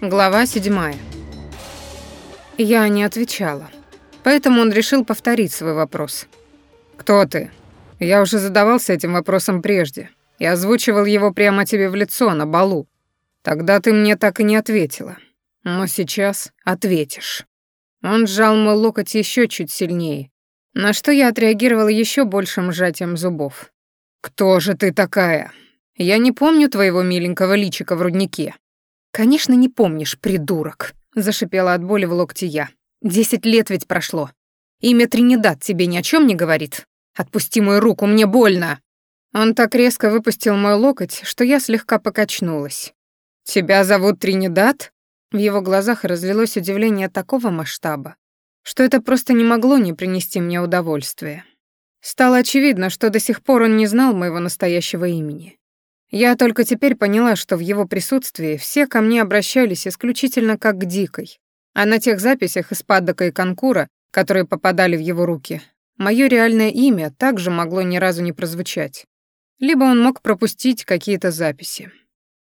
Глава седьмая. Я не отвечала, поэтому он решил повторить свой вопрос. «Кто ты?» Я уже задавался этим вопросом прежде и озвучивал его прямо тебе в лицо на балу. Тогда ты мне так и не ответила. Но сейчас ответишь. Он сжал мой локоть еще чуть сильнее, на что я отреагировала еще большим сжатием зубов. «Кто же ты такая? Я не помню твоего миленького личика в руднике. «Конечно, не помнишь, придурок», — зашипела от боли в локте я. «Десять лет ведь прошло. Имя Тринидад тебе ни о чем не говорит. Отпусти мою руку, мне больно!» Он так резко выпустил мой локоть, что я слегка покачнулась. «Тебя зовут Тринидад?» В его глазах разлилось удивление такого масштаба, что это просто не могло не принести мне удовольствия. Стало очевидно, что до сих пор он не знал моего настоящего имени. Я только теперь поняла, что в его присутствии все ко мне обращались исключительно как к дикой, а на тех записях из Паддока и Конкура, которые попадали в его руки, мое реальное имя также могло ни разу не прозвучать. Либо он мог пропустить какие-то записи.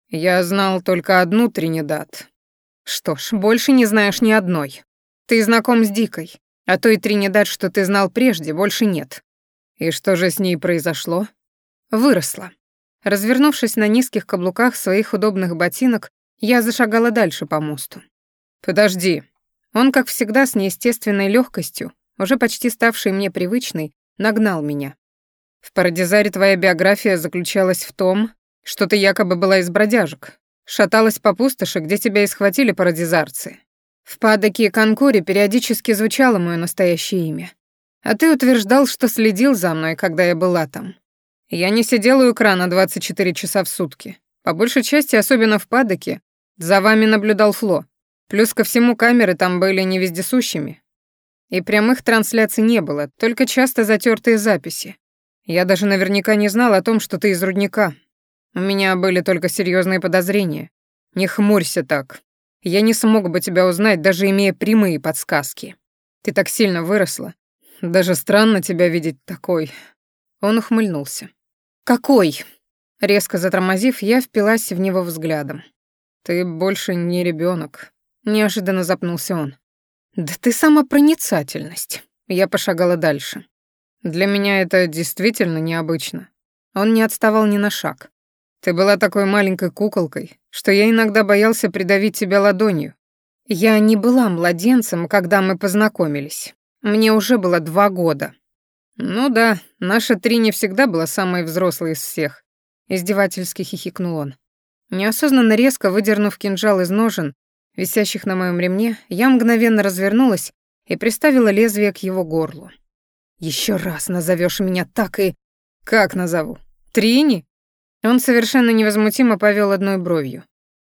Я знал только одну Тринидад. Что ж, больше не знаешь ни одной. Ты знаком с Дикой, а той Тринидад, что ты знал прежде, больше нет. И что же с ней произошло? Выросла. Развернувшись на низких каблуках своих удобных ботинок, я зашагала дальше по мосту. «Подожди». Он, как всегда, с неестественной легкостью, уже почти ставший мне привычной, нагнал меня. «В Парадизаре твоя биография заключалась в том, что ты якобы была из бродяжек, шаталась по пустоши, где тебя и схватили парадизарцы. В Падоке и Конкуре периодически звучало мое настоящее имя. А ты утверждал, что следил за мной, когда я была там. Я не сидел у экрана 24 часа в сутки. По большей части, особенно в падоке, за вами наблюдал Фло. Плюс ко всему камеры там были не вездесущими. И прямых трансляций не было, только часто затертые записи. Я даже наверняка не знал о том, что ты из рудника. У меня были только серьезные подозрения. Не хмурься так. Я не смог бы тебя узнать, даже имея прямые подсказки. Ты так сильно выросла. Даже странно тебя видеть такой. Он ухмыльнулся. «Какой?» Резко затормозив, я впилась в него взглядом. «Ты больше не ребенок. неожиданно запнулся он. «Да ты самопроницательность». Я пошагала дальше. «Для меня это действительно необычно». Он не отставал ни на шаг. «Ты была такой маленькой куколкой, что я иногда боялся придавить тебя ладонью. Я не была младенцем, когда мы познакомились. Мне уже было два года. «Ну да, наша Трини всегда была самой взрослой из всех», — издевательски хихикнул он. Неосознанно резко выдернув кинжал из ножен, висящих на моем ремне, я мгновенно развернулась и приставила лезвие к его горлу. «Еще раз назовешь меня так и...» «Как назову? Трини?» Он совершенно невозмутимо повел одной бровью.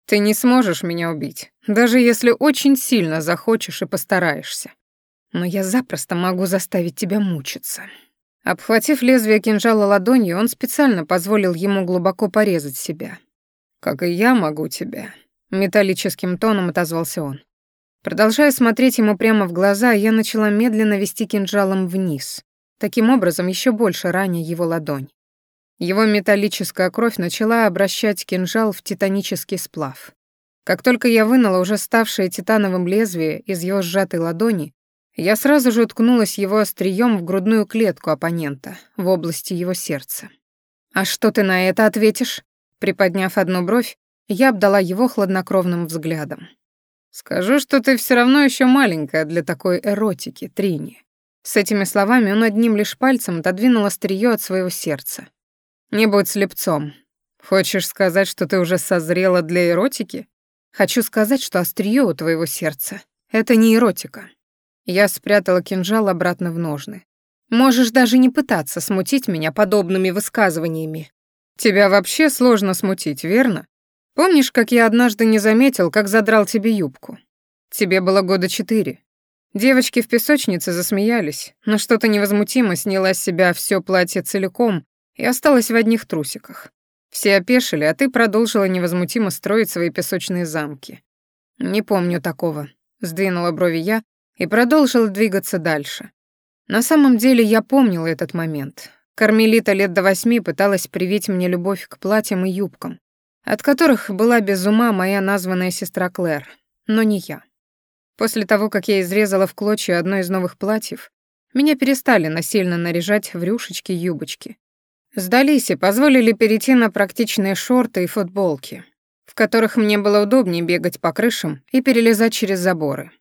«Ты не сможешь меня убить, даже если очень сильно захочешь и постараешься». Но я запросто могу заставить тебя мучиться». Обхватив лезвие кинжала ладонью, он специально позволил ему глубоко порезать себя. «Как и я могу тебя», — металлическим тоном отозвался он. Продолжая смотреть ему прямо в глаза, я начала медленно вести кинжалом вниз, таким образом еще больше раня его ладонь. Его металлическая кровь начала обращать кинжал в титанический сплав. Как только я вынула уже ставшее титановым лезвие из его сжатой ладони, я сразу же уткнулась его острием в грудную клетку оппонента, в области его сердца. «А что ты на это ответишь?» Приподняв одну бровь, я обдала его хладнокровным взглядом. «Скажу, что ты все равно еще маленькая для такой эротики, Трини». С этими словами он одним лишь пальцем отодвинул острие от своего сердца. «Не будь слепцом. Хочешь сказать, что ты уже созрела для эротики? Хочу сказать, что острие у твоего сердца — это не эротика». Я спрятала кинжал обратно в ножны. Можешь даже не пытаться смутить меня подобными высказываниями. Тебя вообще сложно смутить, верно? Помнишь, как я однажды не заметил, как задрал тебе юбку? Тебе было года четыре. Девочки в песочнице засмеялись, но что-то невозмутимо сняла с себя все платье целиком и осталась в одних трусиках. Все опешили, а ты продолжила невозмутимо строить свои песочные замки. Не помню такого, сдвинула брови я, и продолжил двигаться дальше. На самом деле я помнил этот момент. Кармелита лет до восьми пыталась привить мне любовь к платьям и юбкам, от которых была без ума моя названная сестра Клэр, но не я. После того, как я изрезала в клочья одно из новых платьев, меня перестали насильно наряжать в рюшечки и юбочки. Сдались и позволили перейти на практичные шорты и футболки, в которых мне было удобнее бегать по крышам и перелезать через заборы.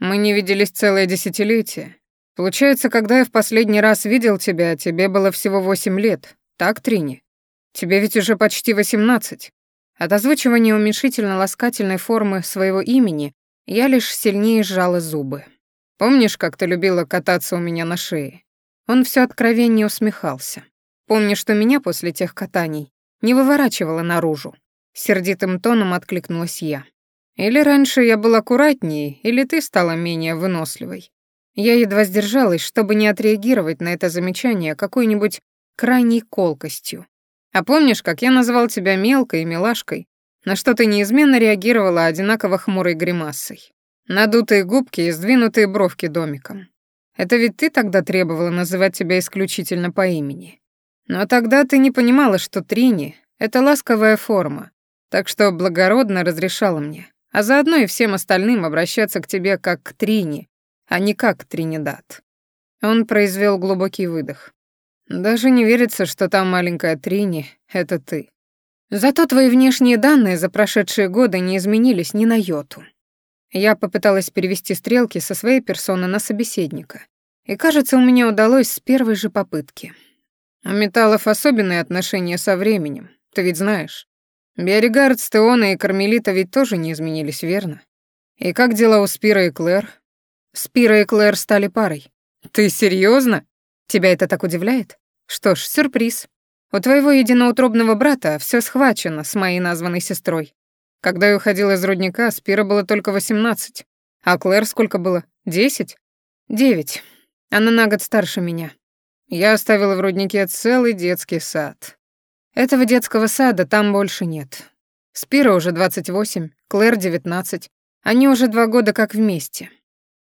Мы не виделись целое десятилетие. Получается, когда я в последний раз видел тебя, тебе было всего восемь лет. Так, Трини? Тебе ведь уже почти восемнадцать. От озвучивания уменьшительно-ласкательной формы своего имени я лишь сильнее сжала зубы. Помнишь, как ты любила кататься у меня на шее? Он все откровеннее усмехался. Помню, что меня после тех катаний не выворачивало наружу. Сердитым тоном откликнулась я. Или раньше я был аккуратнее, или ты стала менее выносливой. Я едва сдержалась, чтобы не отреагировать на это замечание какой-нибудь крайней колкостью. А помнишь, как я назвал тебя мелкой и милашкой, на что ты неизменно реагировала одинаково хмурой гримасой? Надутые губки и сдвинутые бровки домиком. Это ведь ты тогда требовала называть тебя исключительно по имени. Но тогда ты не понимала, что Трини — это ласковая форма, так что благородно разрешала мне. А заодно и всем остальным обращаться к тебе как к Трини, а не как к Тринидад. Он произвел глубокий выдох. Даже не верится, что та маленькая Трини — это ты. Зато твои внешние данные за прошедшие годы не изменились ни на йоту. Я попыталась перевести стрелки со своей персоны на собеседника. И, кажется, у меня удалось с первой же попытки. У металлов особенные отношения со временем, ты ведь знаешь. Берегарц Теона и Кармелита ведь тоже не изменились, верно? И как дела у Спира и Клэр? Спира и Клэр стали парой. Ты серьезно? Тебя это так удивляет? Что ж, сюрприз. У твоего единоутробного брата все схвачено с моей названной сестрой. Когда я уходил из рудника, Спира было только 18. А Клэр сколько было? 10? 9. Она на год старше меня. Я оставила в руднике целый детский сад. Этого детского сада там больше нет. Спира уже 28, Клэр 19. Они уже два года как вместе.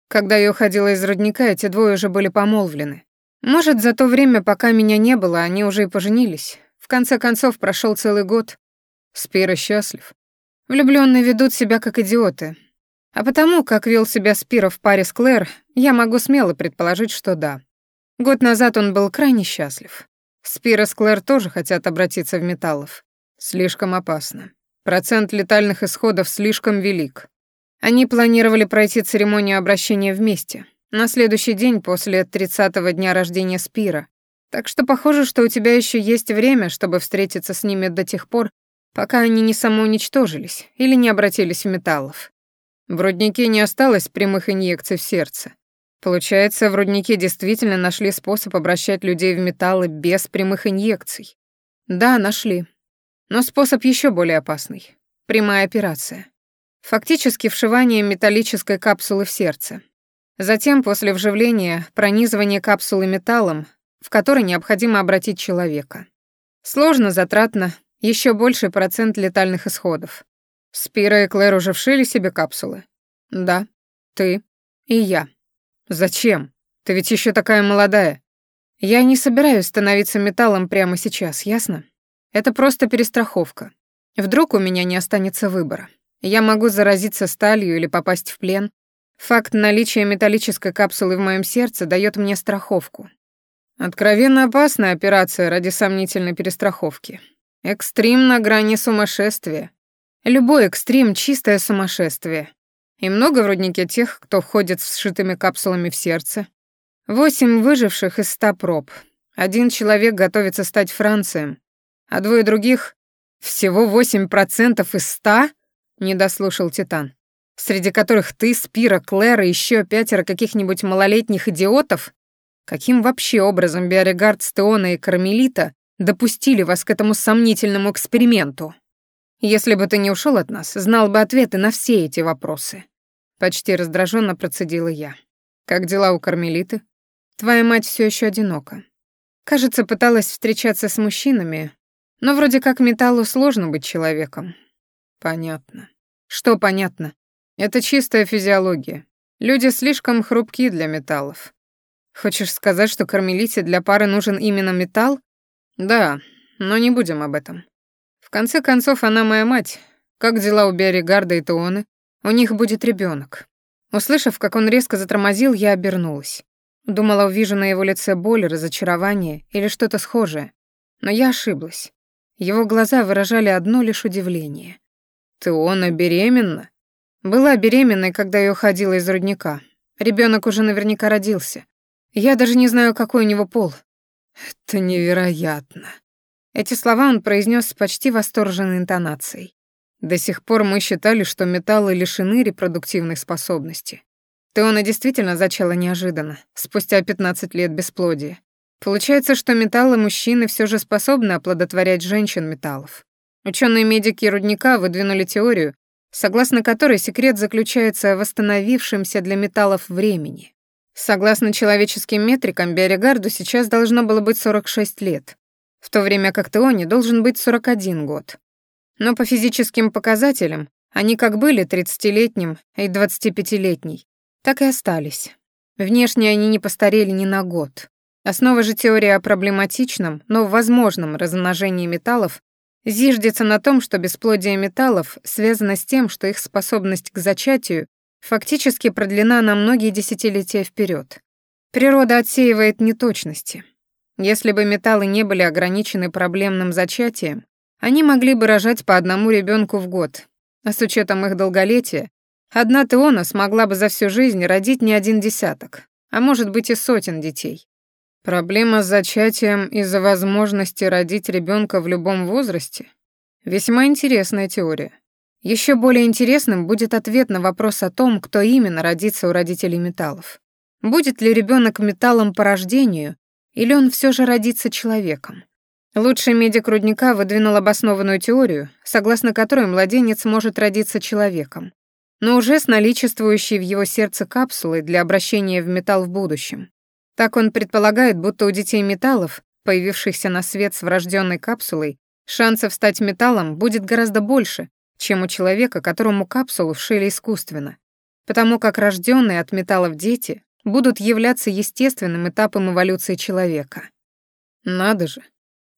Когда я уходила из родника, эти двое уже были помолвлены. Может, за то время, пока меня не было, они уже и поженились. В конце концов, прошел целый год. Спира счастлив. Влюбленные ведут себя как идиоты. А потому, как вел себя Спира в паре с Клэр, я могу смело предположить, что да. Год назад он был крайне счастлив. Спирос Клэр тоже хотят обратиться в металлов. Слишком опасно. Процент летальных исходов слишком велик. Они планировали пройти церемонию обращения вместе, на следующий день после 30-го дня рождения Спира. Так что похоже, что у тебя еще есть время, чтобы встретиться с ними до тех пор, пока они не самоуничтожились или не обратились в металлов. В руднике не осталось прямых инъекций в сердце. Получается, в Руднике действительно нашли способ обращать людей в металлы без прямых инъекций. Да, нашли. Но способ еще более опасный. Прямая операция. Фактически вшивание металлической капсулы в сердце. Затем, после вживления, пронизывание капсулы металлом, в который необходимо обратить человека. Сложно, затратно, еще больший процент летальных исходов. Спира и Клэр уже вшили себе капсулы. Да, ты и я. «Зачем? Ты ведь еще такая молодая». «Я не собираюсь становиться металлом прямо сейчас, ясно? Это просто перестраховка. Вдруг у меня не останется выбора. Я могу заразиться сталью или попасть в плен. Факт наличия металлической капсулы в моем сердце дает мне страховку. Откровенно опасная операция ради сомнительной перестраховки. Экстрим на грани сумасшествия. Любой экстрим — чистое сумасшествие. И много в руднике тех, кто входит с сшитыми капсулами в сердце. Восемь выживших из ста проб. Один человек готовится стать Францием, а двое других — всего восемь процентов из ста? — не дослушал Титан среди которых ты, Спира, Клэр и еще пятеро каких-нибудь малолетних идиотов? Каким вообще образом Биоригард, Стеона и Кармелита допустили вас к этому сомнительному эксперименту? если бы ты не ушел от нас, знал бы ответы на все эти вопросы». Почти раздраженно процедила я. «Как дела у Кармелиты?» «Твоя мать все еще одинока. Кажется, пыталась встречаться с мужчинами, но вроде как металлу сложно быть человеком». «Понятно». «Что понятно?» «Это чистая физиология. Люди слишком хрупкие для металлов». «Хочешь сказать, что Кармелите для пары нужен именно металл?» «Да, но не будем об этом конце концов, она моя мать. Как дела у Берри Гарда и Теоны? У них будет ребенок. Услышав, как он резко затормозил, я обернулась. Думала, увижу на его лице боль, разочарование или что-то схожее. Но я ошиблась. Его глаза выражали одно лишь удивление. «Теона беременна?» Была беременной, когда я уходила из рудника. Ребенок уже наверняка родился. Я даже не знаю, какой у него пол. «Это невероятно», Эти слова он произнес с почти восторженной интонацией. До сих пор мы считали, что металлы лишены репродуктивной способности. Теона действительно зачала неожиданно, спустя 15 лет бесплодия. Получается, что металлы мужчины все же способны оплодотворять женщин металлов. Ученые-медики рудника выдвинули теорию, согласно которой секрет заключается в восстановившемся для металлов времени. Согласно человеческим метрикам, Биоригарду сейчас должно было быть 46 лет, В то время как Теони должен быть 41 год. Но по физическим показателям они как были 30-летним и 25-летней, так и остались. Внешне они не постарели ни на год. Основа же теории о проблематичном, но возможном размножении металлов зиждется на том, что бесплодие металлов связано с тем, что их способность к зачатию фактически продлена на многие десятилетия вперед. Природа отсеивает неточности. Если бы металлы не были ограничены проблемным зачатием, они могли бы рожать по одному ребенку в год. А с учетом их долголетия, одна Теона смогла бы за всю жизнь родить не один десяток, а может быть и сотен детей. Проблема с зачатием из-за возможности родить ребенка в любом возрасте — весьма интересная теория. Еще более интересным будет ответ на вопрос о том, кто именно родится у родителей металлов. Будет ли ребенок металлом по рождению или он все же родится человеком? Лучший медик рудника выдвинул обоснованную теорию, согласно которой младенец может родиться человеком, но уже с наличествующей в его сердце капсулой для обращения в металл в будущем. Так он предполагает, будто у детей металлов, появившихся на свет с врожденной капсулой, шансов стать металлом будет гораздо больше, чем у человека, которому капсулу вшили искусственно, потому как рожденные от металлов дети будут являться естественным этапом эволюции человека. Надо же.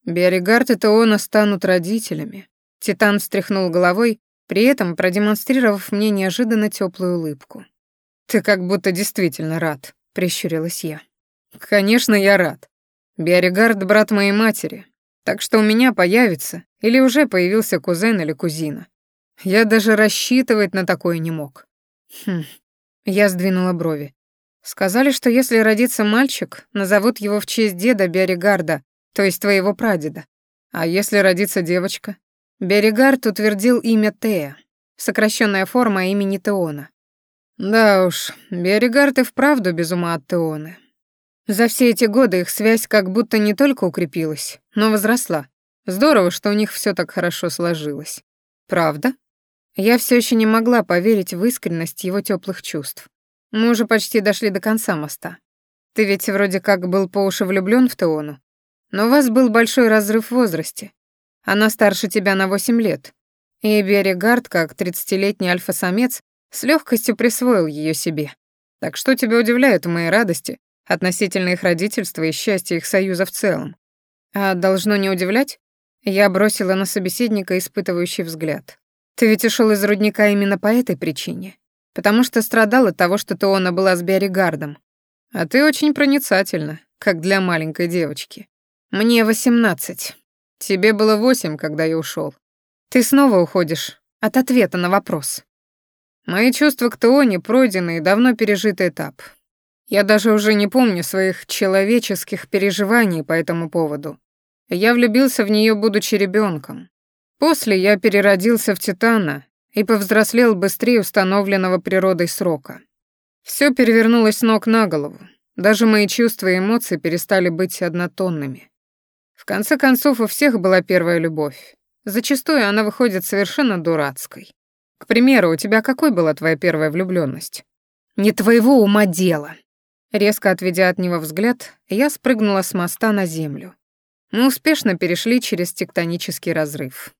Биоригард и Теона станут родителями. Титан встряхнул головой, при этом продемонстрировав мне неожиданно теплую улыбку. «Ты как будто действительно рад», — прищурилась я. «Конечно, я рад. Биоригард — брат моей матери, так что у меня появится или уже появился кузен или кузина. Я даже рассчитывать на такое не мог». «Хм». Я сдвинула брови. Сказали, что если родится мальчик, назовут его в честь деда Берегарда, то есть твоего прадеда. А если родится девочка? Берегард утвердил имя Тея, сокращенная форма имени Теона. Да уж, Берегард и вправду без ума от Теоны. За все эти годы их связь как будто не только укрепилась, но возросла. Здорово, что у них все так хорошо сложилось. Правда? Я все еще не могла поверить в искренность его теплых чувств. Мы уже почти дошли до конца моста. Ты ведь вроде как был по уши влюблён в Теону. Но у вас был большой разрыв в возрасте. Она старше тебя на 8 лет. И Берегард, как 30-летний альфа-самец, с легкостью присвоил ее себе. Так что тебя удивляет в моей радости относительно их родительства и счастья их союза в целом? А должно не удивлять? Я бросила на собеседника испытывающий взгляд. Ты ведь ушел из потому что страдала от того, что ты была с Биоригардом. А ты очень проницательна, как для маленькой девочки. Мне восемнадцать. Тебе было восемь, когда я ушел. Ты снова уходишь от ответа на вопрос. Мои чувства к Теоне пройдены и давно пережитый этап. Я даже уже не помню своих человеческих переживаний по этому поводу. Я влюбился в нее, будучи ребенком. После я переродился в Титана и повзрослел быстрее установленного природой срока. Все перевернулось с ног на голову. Даже мои чувства и эмоции перестали быть однотонными. В конце концов, у всех была первая любовь. Зачастую она выходит совершенно дурацкой. К примеру, у тебя какой была твоя первая влюблённость? Не твоего ума дело. Резко отведя от него взгляд, я спрыгнула с моста на землю. Мы успешно перешли через тектонический разрыв.